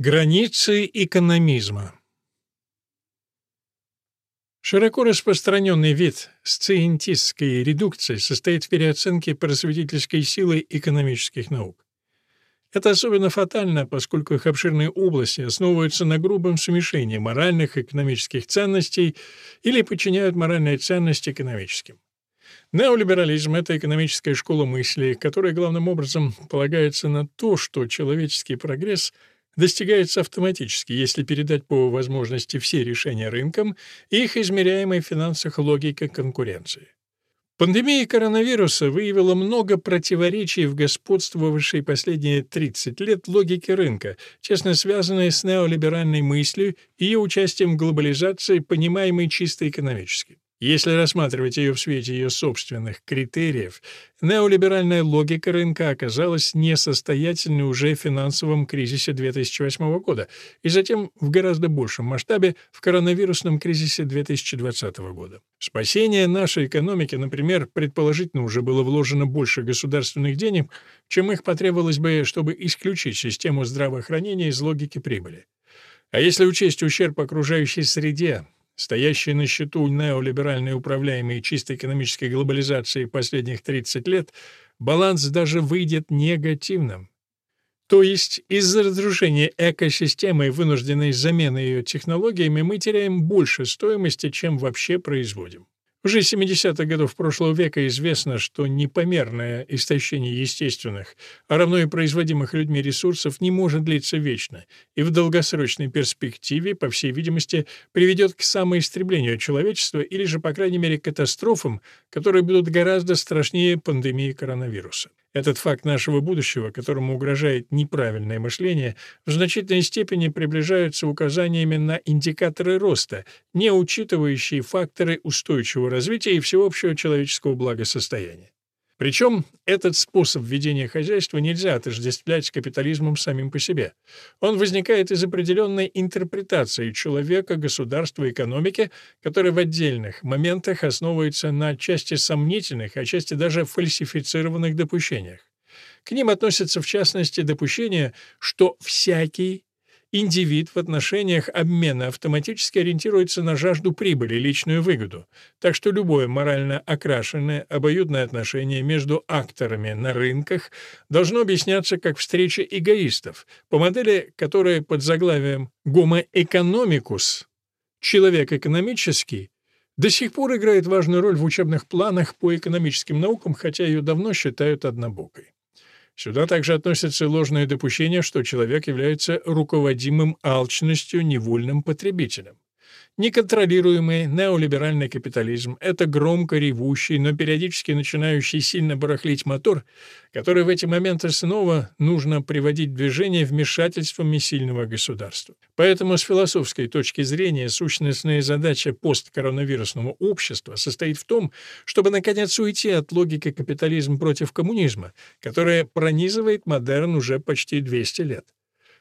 Границы экономизма Широко распространенный вид сциентистской редукции состоит в переоценке просветительской силы экономических наук. Это особенно фатально, поскольку их обширные области основываются на грубом смешении моральных и экономических ценностей или подчиняют моральные ценности экономическим. Неолиберализм — это экономическая школа мысли, которая главным образом полагается на то, что человеческий прогресс — достигается автоматически, если передать по возможности все решения рынкам и их измеряемой в финансах логика конкуренции. Пандемия коронавируса выявила много противоречий в господствовавшей последние 30 лет логике рынка, тесно связанной с неолиберальной мыслью и ее участием в глобализации, понимаемой чисто экономически. Если рассматривать ее в свете ее собственных критериев, неолиберальная логика рынка оказалась несостоятельной уже в финансовом кризисе 2008 года и затем в гораздо большем масштабе в коронавирусном кризисе 2020 года. Спасение нашей экономики, например, предположительно уже было вложено больше государственных денег, чем их потребовалось бы, чтобы исключить систему здравоохранения из логики прибыли. А если учесть ущерб окружающей среде, Стоящие на счету неолиберальные управляемые чисто экономической глобализации последних 30 лет, баланс даже выйдет негативным. То есть из-за разрушения экосистемы и вынужденной замены ее технологиями мы теряем больше стоимости, чем вообще производим. Уже с 70-х годов прошлого века известно, что непомерное истощение естественных, а равно и производимых людьми ресурсов не может длиться вечно и в долгосрочной перспективе, по всей видимости, приведет к самоистреблению человечества или же, по крайней мере, катастрофам, которые будут гораздо страшнее пандемии коронавируса. Этот факт нашего будущего, которому угрожает неправильное мышление, в значительной степени приближаются указаниями на индикаторы роста, не учитывающие факторы устойчивого развития и всеобщего человеческого благосостояния. Причем этот способ ведения хозяйства нельзя отождествлять с капитализмом самим по себе. Он возникает из определенной интерпретации человека, государства экономики, которая в отдельных моментах основывается на части сомнительных, а части даже фальсифицированных допущениях. К ним относятся в частности допущения, что всякий Индивид в отношениях обмена автоматически ориентируется на жажду прибыли, личную выгоду, так что любое морально окрашенное обоюдное отношение между акторами на рынках должно объясняться как встреча эгоистов, по модели, которая под заглавием «Homo economicus» — «человек экономический», до сих пор играет важную роль в учебных планах по экономическим наукам, хотя ее давно считают однобокой. Сюда также относятся ложные допущения, что человек является руководимым алчностью невольным потребителем. Неконтролируемый неолиберальный капитализм — это громко ревущий, но периодически начинающий сильно барахлить мотор, который в эти моменты снова нужно приводить в движение вмешательствами сильного государства. Поэтому с философской точки зрения сущностная задача посткоронавирусного общества состоит в том, чтобы наконец уйти от логики капитализм против коммунизма, которая пронизывает модерн уже почти 200 лет.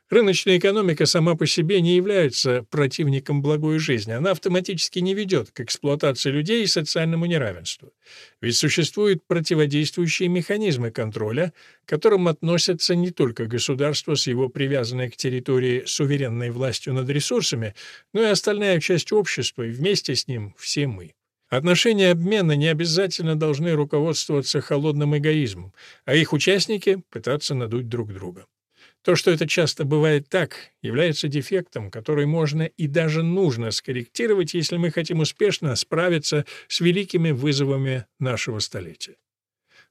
Рыночная экономика сама по себе не является противником благой жизни. Она автоматически не ведет к эксплуатации людей и социальному неравенству. Ведь существуют противодействующие механизмы контроля, к которым относятся не только государство с его привязанной к территории суверенной властью над ресурсами, но и остальная часть общества, и вместе с ним все мы. Отношения обмена не обязательно должны руководствоваться холодным эгоизмом, а их участники — пытаться надуть друг друга. То, что это часто бывает так, является дефектом, который можно и даже нужно скорректировать, если мы хотим успешно справиться с великими вызовами нашего столетия.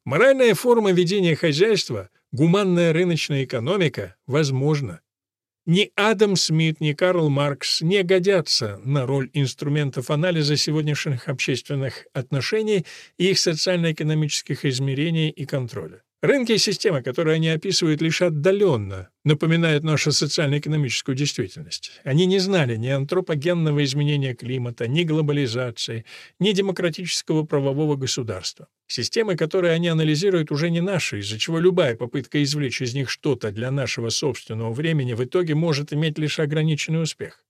Моральная форма ведения хозяйства, гуманная рыночная экономика возможна. Ни Адам Смит, ни Карл Маркс не годятся на роль инструментов анализа сегодняшних общественных отношений и их социально-экономических измерений и контроля. Рынки и системы, которые они описывают, лишь отдаленно напоминают нашу социально-экономическую действительность. Они не знали ни антропогенного изменения климата, ни глобализации, ни демократического правового государства. Системы, которые они анализируют, уже не наши, из-за чего любая попытка извлечь из них что-то для нашего собственного времени в итоге может иметь лишь ограниченный успех.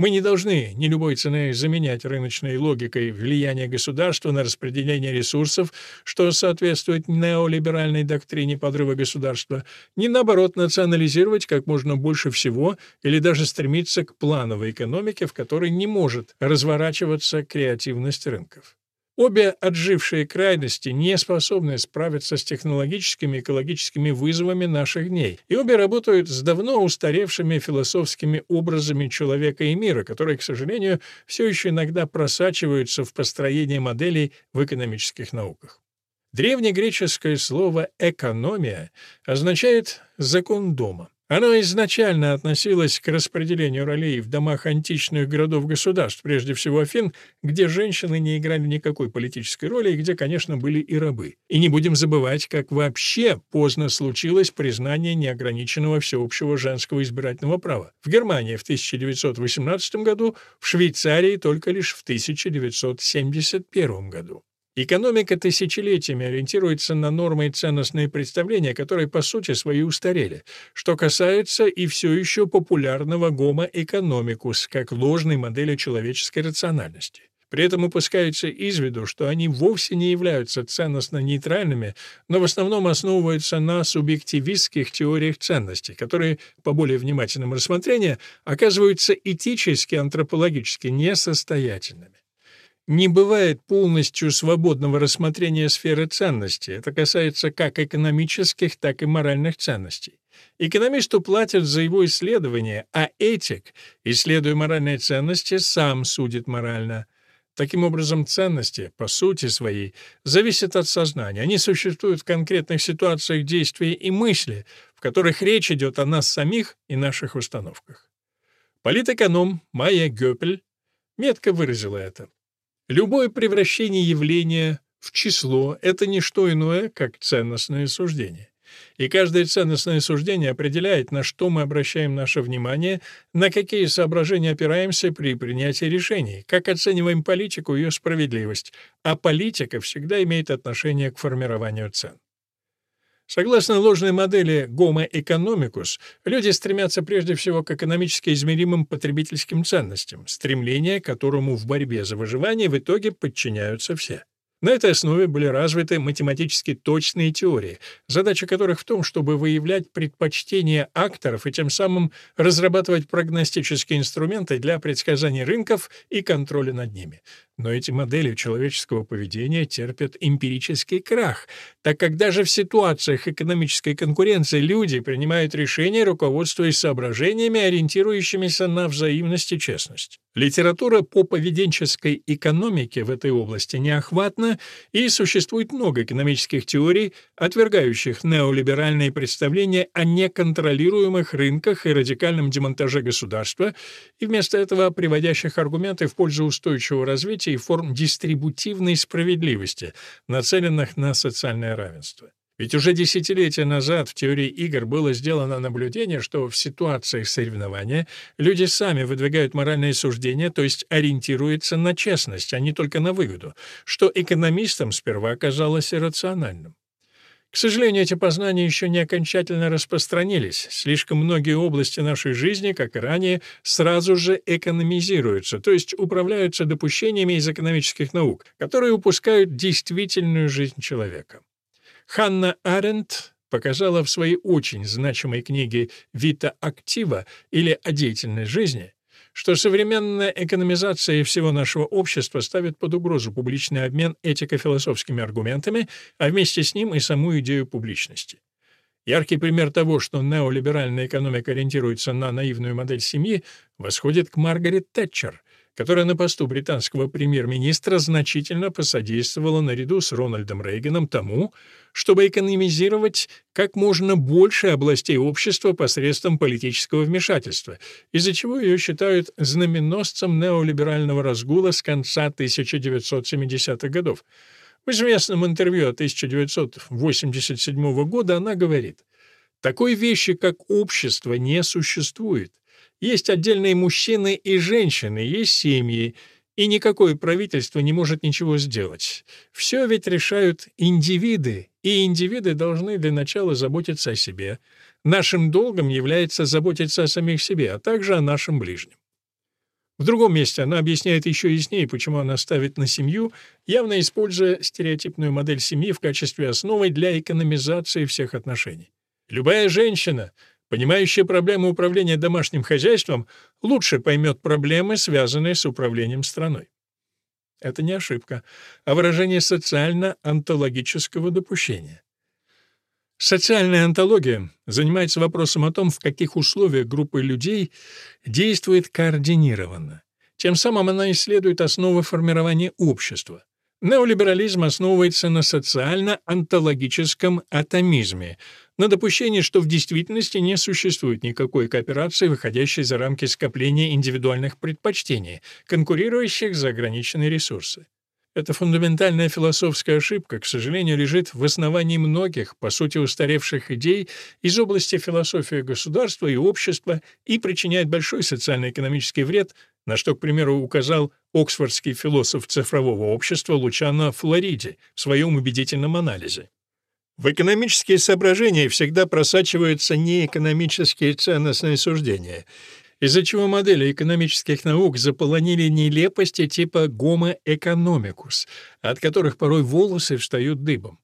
Мы не должны ни любой ценой заменять рыночной логикой влияние государства на распределение ресурсов, что соответствует неолиберальной доктрине подрыва государства, ни, наоборот, национализировать как можно больше всего или даже стремиться к плановой экономике, в которой не может разворачиваться креативность рынков. Обе отжившие крайности не способны справиться с технологическими и экологическими вызовами наших дней, и обе работают с давно устаревшими философскими образами человека и мира, которые, к сожалению, все еще иногда просачиваются в построение моделей в экономических науках. Древнегреческое слово «экономия» означает «закон дома». Оно изначально относилось к распределению ролей в домах античных городов-государств, прежде всего Афин, где женщины не играли никакой политической роли и где, конечно, были и рабы. И не будем забывать, как вообще поздно случилось признание неограниченного всеобщего женского избирательного права. В Германии в 1918 году, в Швейцарии только лишь в 1971 году. Экономика тысячелетиями ориентируется на нормы и ценностные представления, которые по сути свои устарели, что касается и все еще популярного гомо экономикус как ложной модели человеческой рациональности. При этом упускается из виду, что они вовсе не являются ценностно-нейтральными, но в основном основываются на субъективистских теориях ценностей, которые, по более внимательному рассмотрению, оказываются этически, антропологически несостоятельными. Не бывает полностью свободного рассмотрения сферы ценностей. Это касается как экономических, так и моральных ценностей. Экономисту платят за его исследование, а этик, исследуя моральные ценности, сам судит морально. Таким образом, ценности, по сути своей, зависят от сознания. Они существуют в конкретных ситуациях действия и мысли, в которых речь идет о нас самих и наших установках. Политэконом Майя Гёпель метко выразила это. Любое превращение явления в число — это не что иное, как ценностное суждение. И каждое ценностное суждение определяет, на что мы обращаем наше внимание, на какие соображения опираемся при принятии решений, как оцениваем политику и ее справедливость, а политика всегда имеет отношение к формированию цен. Согласно ложной модели Homo economicus, люди стремятся прежде всего к экономически измеримым потребительским ценностям, стремление которому в борьбе за выживание в итоге подчиняются все. На этой основе были развиты математически точные теории, задача которых в том, чтобы выявлять предпочтения акторов и тем самым разрабатывать прогностические инструменты для предсказания рынков и контроля над ними. Но эти модели человеческого поведения терпят эмпирический крах, так как даже в ситуациях экономической конкуренции люди принимают решения, руководствуясь соображениями, ориентирующимися на взаимность и честность. Литература по поведенческой экономике в этой области неохватна, и существует много экономических теорий, отвергающих неолиберальные представления о неконтролируемых рынках и радикальном демонтаже государства, и вместо этого приводящих аргументы в пользу устойчивого развития и форм дистрибутивной справедливости, нацеленных на социальное равенство. Ведь уже десятилетия назад в теории игр было сделано наблюдение, что в ситуациях соревнования люди сами выдвигают моральные суждения, то есть ориентируются на честность, а не только на выгоду, что экономистам сперва казалось иррациональным. К сожалению, эти познания еще не окончательно распространились. Слишком многие области нашей жизни, как и ранее, сразу же экономизируются, то есть управляются допущениями из экономических наук, которые упускают действительную жизнь человека. Ханна Аренд показала в своей очень значимой книге «Вита актива» или «О деятельной жизни», что современная экономизация всего нашего общества ставит под угрозу публичный обмен этико-философскими аргументами, а вместе с ним и саму идею публичности. Яркий пример того, что неолиберальная экономика ориентируется на наивную модель семьи, восходит к Маргарет Тэтчер, которая на посту британского премьер-министра значительно посодействовала наряду с Рональдом Рейганом тому, чтобы экономизировать как можно больше областей общества посредством политического вмешательства, из-за чего ее считают знаменосцем неолиберального разгула с конца 1970-х годов. В известном интервью 1987 года она говорит, «Такой вещи, как общество, не существует. Есть отдельные мужчины и женщины, есть семьи, и никакое правительство не может ничего сделать. Все ведь решают индивиды, и индивиды должны для начала заботиться о себе. Нашим долгом является заботиться о самих себе, а также о нашем ближнем. В другом месте она объясняет еще яснее, почему она ставит на семью, явно используя стереотипную модель семьи в качестве основы для экономизации всех отношений. Любая женщина, понимающая проблемы управления домашним хозяйством, лучше поймет проблемы, связанные с управлением страной. Это не ошибка, а выражение социально-онтологического допущения. Социальная онтология занимается вопросом о том, в каких условиях группа людей действует координированно. Тем самым она исследует основы формирования общества. Неолиберализм основывается на социально-онтологическом атомизме, на допущении, что в действительности не существует никакой кооперации, выходящей за рамки скопления индивидуальных предпочтений, конкурирующих за ограниченные ресурсы. Эта фундаментальная философская ошибка, к сожалению, лежит в основании многих, по сути, устаревших идей из области философии государства и общества и причиняет большой социально-экономический вред, на что, к примеру, указал оксфордский философ цифрового общества Лучано Флориди в своем убедительном анализе. В экономические соображения всегда просачиваются неэкономические ценностные суждения — из-за чего модели экономических наук заполонили нелепости типа «гомо economicus», от которых порой волосы встают дыбом.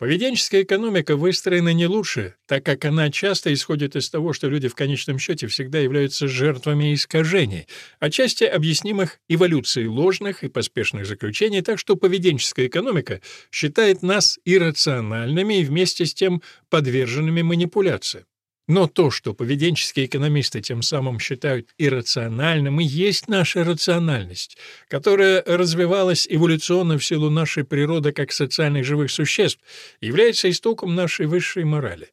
Поведенческая экономика выстроена не лучше, так как она часто исходит из того, что люди в конечном счете всегда являются жертвами искажений, отчасти объяснимых эволюцией ложных и поспешных заключений, так что поведенческая экономика считает нас иррациональными и вместе с тем подверженными манипуляциям. Но то, что поведенческие экономисты тем самым считают иррациональным, и есть наша рациональность, которая развивалась эволюционно в силу нашей природы как социальных живых существ, является истоком нашей высшей морали.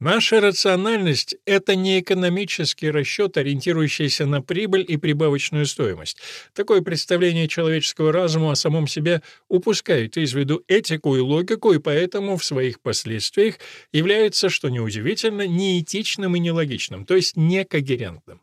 Наша рациональность — это не экономический расчет, ориентирующийся на прибыль и прибавочную стоимость. Такое представление человеческого разума о самом себе упускает из виду этику и логику, и поэтому в своих последствиях является, что неудивительно, неэтичным и нелогичным, то есть некогерентным.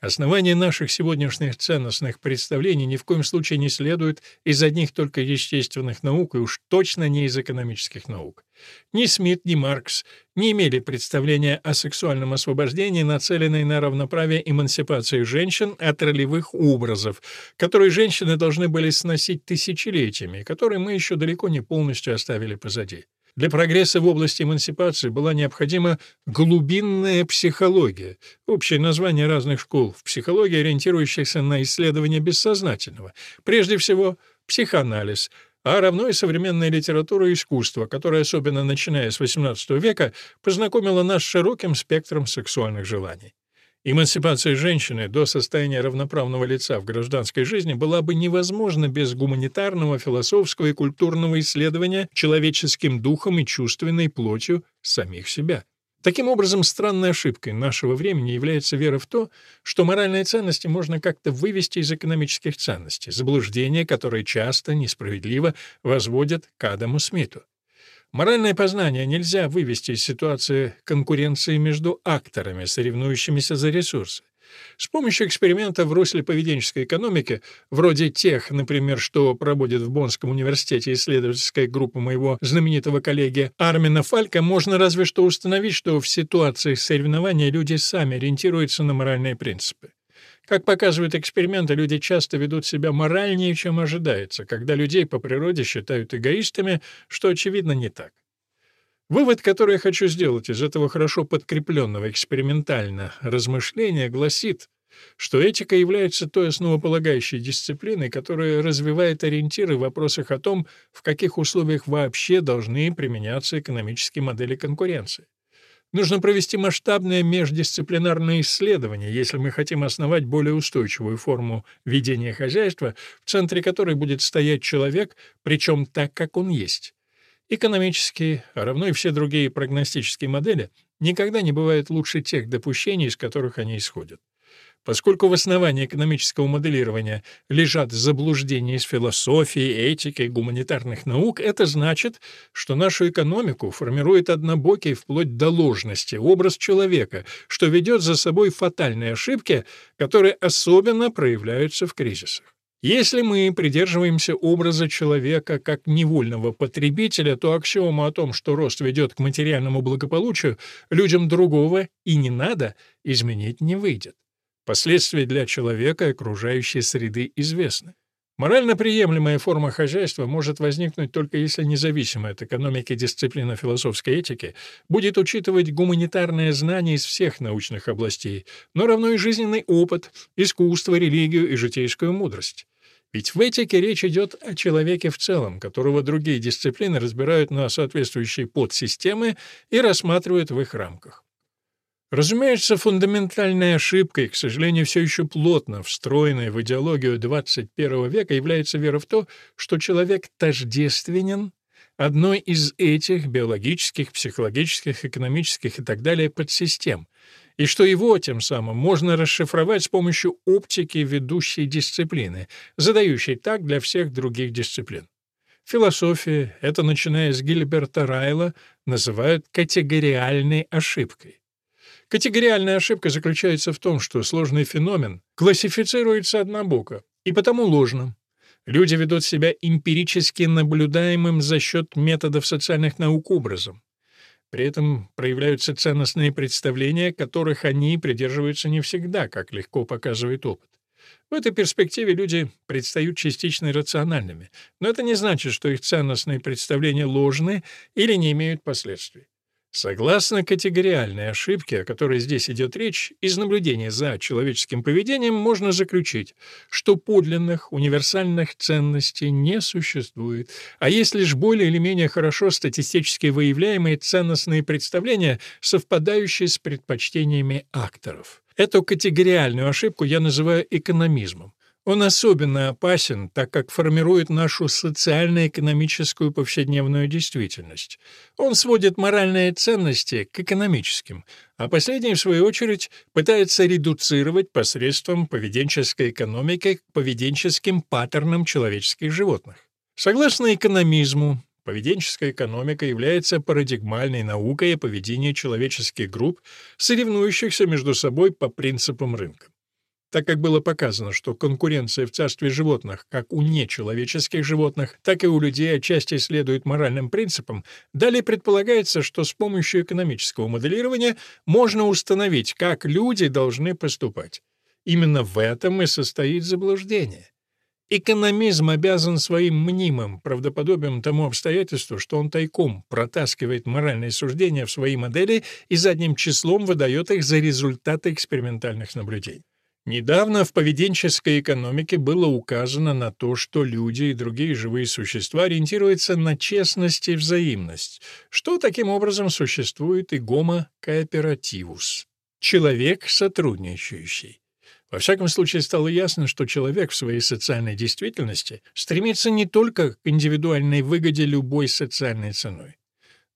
Основание наших сегодняшних ценностных представлений ни в коем случае не следует из одних только естественных наук и уж точно не из экономических наук. Ни Смит, ни Маркс не имели представления о сексуальном освобождении, нацеленной на равноправие эмансипации женщин от ролевых образов, которые женщины должны были сносить тысячелетиями, которые мы еще далеко не полностью оставили позади. Для прогресса в области эмансипации была необходима глубинная психология, общее название разных школ в психологии, ориентирующихся на исследование бессознательного. Прежде всего, психоанализ, а равно и современная литература и искусство, которое, особенно начиная с XVIII века, познакомило нас с широким спектром сексуальных желаний. Эмансипация женщины до состояния равноправного лица в гражданской жизни была бы невозможна без гуманитарного, философского и культурного исследования человеческим духом и чувственной плотью самих себя. Таким образом, странной ошибкой нашего времени является вера в то, что моральные ценности можно как-то вывести из экономических ценностей, заблуждение, которое часто несправедливо возводят к Адаму Смиту. Моральное познание нельзя вывести из ситуации конкуренции между акторами, соревнующимися за ресурсы. С помощью эксперимента в русле поведенческой экономики, вроде тех, например, что проводит в Боннском университете исследовательская группа моего знаменитого коллеги Армина Фалька, можно разве что установить, что в ситуации соревнования люди сами ориентируются на моральные принципы. Как показывают эксперименты, люди часто ведут себя моральнее, чем ожидается, когда людей по природе считают эгоистами, что, очевидно, не так. Вывод, который я хочу сделать из этого хорошо подкрепленного экспериментально размышления, гласит, что этика является той основополагающей дисциплиной, которая развивает ориентиры в вопросах о том, в каких условиях вообще должны применяться экономические модели конкуренции. Нужно провести масштабное междисциплинарное исследование, если мы хотим основать более устойчивую форму ведения хозяйства, в центре которой будет стоять человек, причем так, как он есть. Экономические, а равно и все другие прогностические модели никогда не бывают лучше тех допущений, из которых они исходят. Поскольку в основании экономического моделирования лежат заблуждения из философии, этики, гуманитарных наук, это значит, что нашу экономику формирует однобокий вплоть до ложности образ человека, что ведет за собой фатальные ошибки, которые особенно проявляются в кризисах. Если мы придерживаемся образа человека как невольного потребителя, то аксиома о том, что рост ведет к материальному благополучию, людям другого и не надо, изменить не выйдет. Последствия для человека и окружающей среды известны. Морально приемлемая форма хозяйства может возникнуть только если независимая от экономики дисциплина философской этики будет учитывать гуманитарное знание из всех научных областей, но равно и жизненный опыт, искусство, религию и житейскую мудрость. Ведь в этике речь идет о человеке в целом, которого другие дисциплины разбирают на соответствующие подсистемы и рассматривают в их рамках. Разумеется, фундаментальной ошибкой, к сожалению, все еще плотно встроенной в идеологию XXI века является вера в то, что человек тождественен одной из этих биологических, психологических, экономических и так далее подсистем, и что его тем самым можно расшифровать с помощью оптики ведущей дисциплины, задающей так для всех других дисциплин. Философия, это начиная с Гильберта Райла, называют категориальной ошибкой. Категориальная ошибка заключается в том, что сложный феномен классифицируется однобоко и потому ложно. Люди ведут себя эмпирически наблюдаемым за счет методов социальных наук образом. При этом проявляются ценностные представления, которых они придерживаются не всегда, как легко показывает опыт. В этой перспективе люди предстают частично рациональными, но это не значит, что их ценностные представления ложны или не имеют последствий. Согласно категориальной ошибке, о которой здесь идет речь, из наблюдения за человеческим поведением можно заключить, что подлинных универсальных ценностей не существует, а есть лишь более или менее хорошо статистически выявляемые ценностные представления, совпадающие с предпочтениями акторов. Эту категориальную ошибку я называю экономизмом. Он особенно опасен, так как формирует нашу социально-экономическую повседневную действительность. Он сводит моральные ценности к экономическим, а последние, в свою очередь, пытается редуцировать посредством поведенческой экономики к поведенческим паттернам человеческих животных. Согласно экономизму, поведенческая экономика является парадигмальной наукой о поведении человеческих групп, соревнующихся между собой по принципам рынка. Так как было показано, что конкуренция в царстве животных, как у нечеловеческих животных, так и у людей отчасти следует моральным принципам, далее предполагается, что с помощью экономического моделирования можно установить, как люди должны поступать. Именно в этом и состоит заблуждение. Экономизм обязан своим мнимым правдоподобием тому обстоятельству, что он тайком протаскивает моральные суждения в свои модели и задним числом выдает их за результаты экспериментальных наблюдений. Недавно в поведенческой экономике было указано на то, что люди и другие живые существа ориентируются на честность и взаимность, что таким образом существует и гомо-кооперативус — человек сотрудничающий. Во всяком случае, стало ясно, что человек в своей социальной действительности стремится не только к индивидуальной выгоде любой социальной ценой.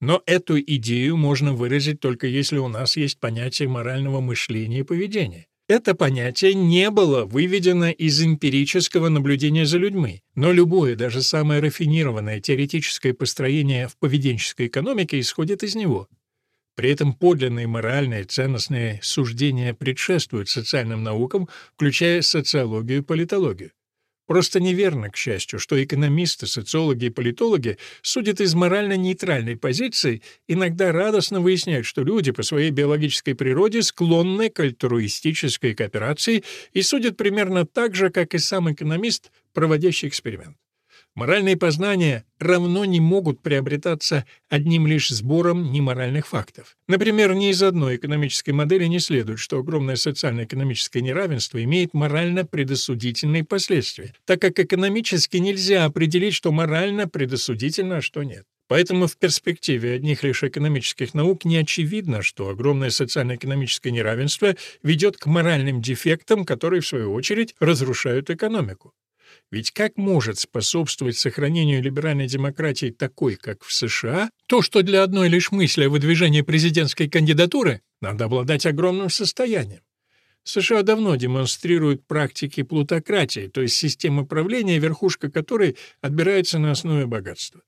Но эту идею можно выразить только если у нас есть понятие морального мышления и поведения. Это понятие не было выведено из эмпирического наблюдения за людьми, но любое, даже самое рафинированное теоретическое построение в поведенческой экономике исходит из него. При этом подлинные моральные ценностные суждения предшествуют социальным наукам, включая социологию и политологию. Просто неверно, к счастью, что экономисты, социологи и политологи судят из морально-нейтральной позиции, иногда радостно выясняют, что люди по своей биологической природе склонны к альтруистической кооперации и судят примерно так же, как и сам экономист, проводящий эксперимент. Моральные познания равно не могут приобретаться одним лишь сбором неморальных фактов. Например, ни из одной экономической модели не следует, что огромное социально-экономическое неравенство имеет морально предосудительные последствия, так как экономически нельзя определить, что морально предосудительно, а что нет. Поэтому в перспективе одних лишь экономических наук не очевидно, что огромное социально-экономическое неравенство ведет к моральным дефектам, которые, в свою очередь, разрушают экономику. Ведь как может способствовать сохранению либеральной демократии такой, как в США, то, что для одной лишь мысли о выдвижении президентской кандидатуры надо обладать огромным состоянием? США давно демонстрируют практики плутократии, то есть системы правления, верхушка которой отбирается на основе богатства.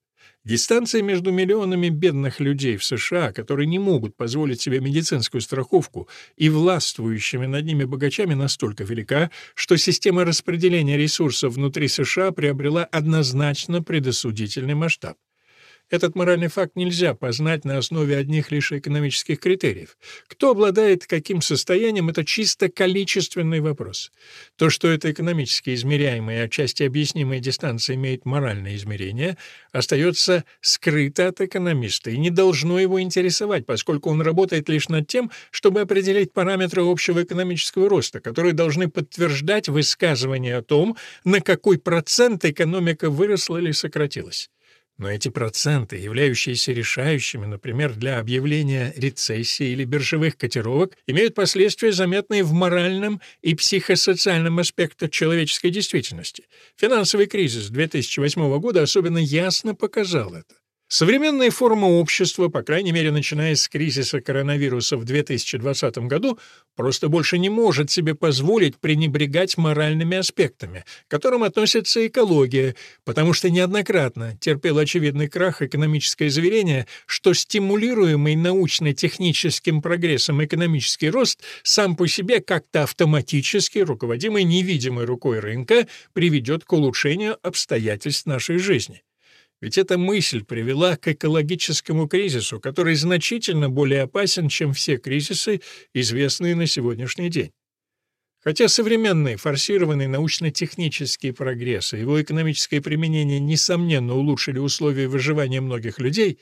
Дистанция между миллионами бедных людей в США, которые не могут позволить себе медицинскую страховку, и властвующими над ними богачами настолько велика, что система распределения ресурсов внутри США приобрела однозначно предосудительный масштаб. Этот моральный факт нельзя познать на основе одних лишь экономических критериев. Кто обладает каким состоянием — это чисто количественный вопрос. То, что эта экономически измеряемая отчасти объяснимая дистанция имеет моральное измерение, остается скрыто от экономиста и не должно его интересовать, поскольку он работает лишь над тем, чтобы определить параметры общего экономического роста, которые должны подтверждать высказывание о том, на какой процент экономика выросла или сократилась. Но эти проценты, являющиеся решающими, например, для объявления рецессии или биржевых котировок, имеют последствия, заметные в моральном и психосоциальном аспектах человеческой действительности. Финансовый кризис 2008 года особенно ясно показал это. Современная форма общества, по крайней мере, начиная с кризиса коронавируса в 2020 году, просто больше не может себе позволить пренебрегать моральными аспектами, к которым относится экология, потому что неоднократно терпел очевидный крах экономическое заверение, что стимулируемый научно-техническим прогрессом экономический рост сам по себе как-то автоматически, руководимый невидимой рукой рынка, приведет к улучшению обстоятельств нашей жизни. Ведь эта мысль привела к экологическому кризису, который значительно более опасен, чем все кризисы, известные на сегодняшний день. Хотя современный форсированный научно-технический прогресс и его экономическое применение несомненно улучшили условия выживания многих людей,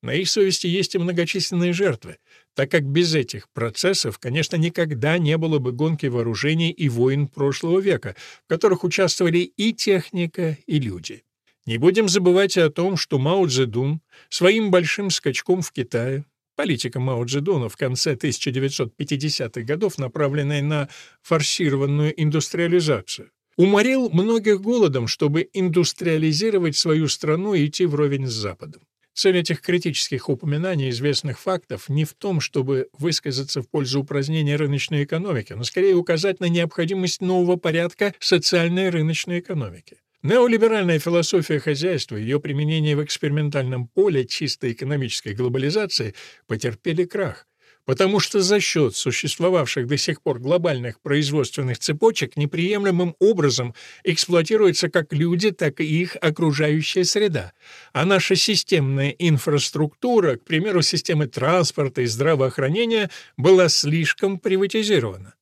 на их совести есть и многочисленные жертвы, так как без этих процессов, конечно, никогда не было бы гонки вооружений и войн прошлого века, в которых участвовали и техника, и люди. Не будем забывать и о том, что Мао Цзэдун своим большим скачком в Китае, политика Мао Цзэдуна в конце 1950-х годов, направленная на форсированную индустриализацию, уморил многих голодом, чтобы индустриализировать свою страну и идти вровень с Западом. Цель этих критических упоминаний известных фактов не в том, чтобы высказаться в пользу упразднения рыночной экономики, но скорее указать на необходимость нового порядка социальной рыночной экономики. Неолиберальная философия хозяйства и ее применение в экспериментальном поле чистой экономической глобализации потерпели крах, потому что за счет существовавших до сих пор глобальных производственных цепочек неприемлемым образом эксплуатируются как люди, так и их окружающая среда, а наша системная инфраструктура, к примеру, системы транспорта и здравоохранения, была слишком приватизирована.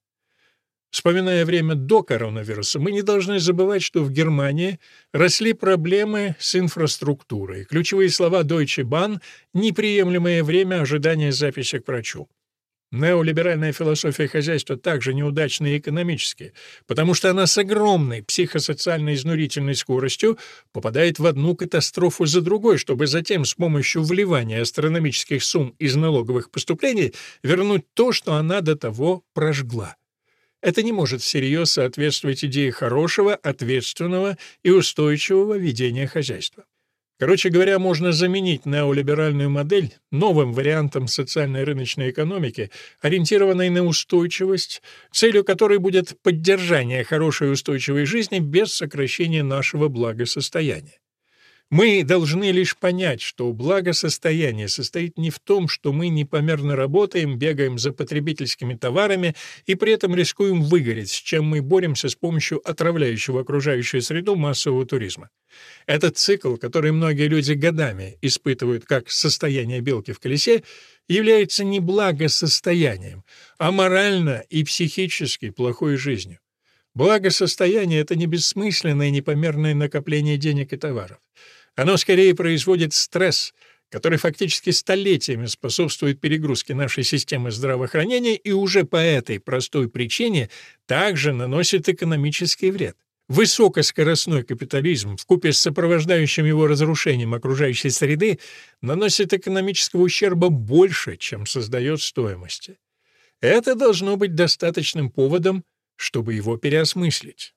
Вспоминая время до коронавируса, мы не должны забывать, что в Германии росли проблемы с инфраструктурой. Ключевые слова Deutsche Bahn — неприемлемое время ожидания записи к врачу. Неолиберальная философия хозяйства также неудачна и экономически, потому что она с огромной психосоциальной изнурительной скоростью попадает в одну катастрофу за другой, чтобы затем с помощью вливания астрономических сумм из налоговых поступлений вернуть то, что она до того прожгла. Это не может всерьез соответствовать идее хорошего, ответственного и устойчивого ведения хозяйства. Короче говоря, можно заменить неолиберальную модель новым вариантом социальной рыночной экономики, ориентированной на устойчивость, целью которой будет поддержание хорошей устойчивой жизни без сокращения нашего благосостояния. Мы должны лишь понять, что благосостояние состоит не в том, что мы непомерно работаем, бегаем за потребительскими товарами и при этом рискуем выгореть, с чем мы боремся с помощью отравляющего окружающую среду массового туризма. Этот цикл, который многие люди годами испытывают как состояние белки в колесе, является не благосостоянием, а морально и психически плохой жизнью. Благосостояние — это не бессмысленное непомерное накопление денег и товаров. Оно скорее производит стресс, который фактически столетиями способствует перегрузке нашей системы здравоохранения и уже по этой простой причине также наносит экономический вред. Высокоскоростной капитализм вкупе с сопровождающим его разрушением окружающей среды наносит экономического ущерба больше, чем создает стоимости. Это должно быть достаточным поводом, чтобы его переосмыслить.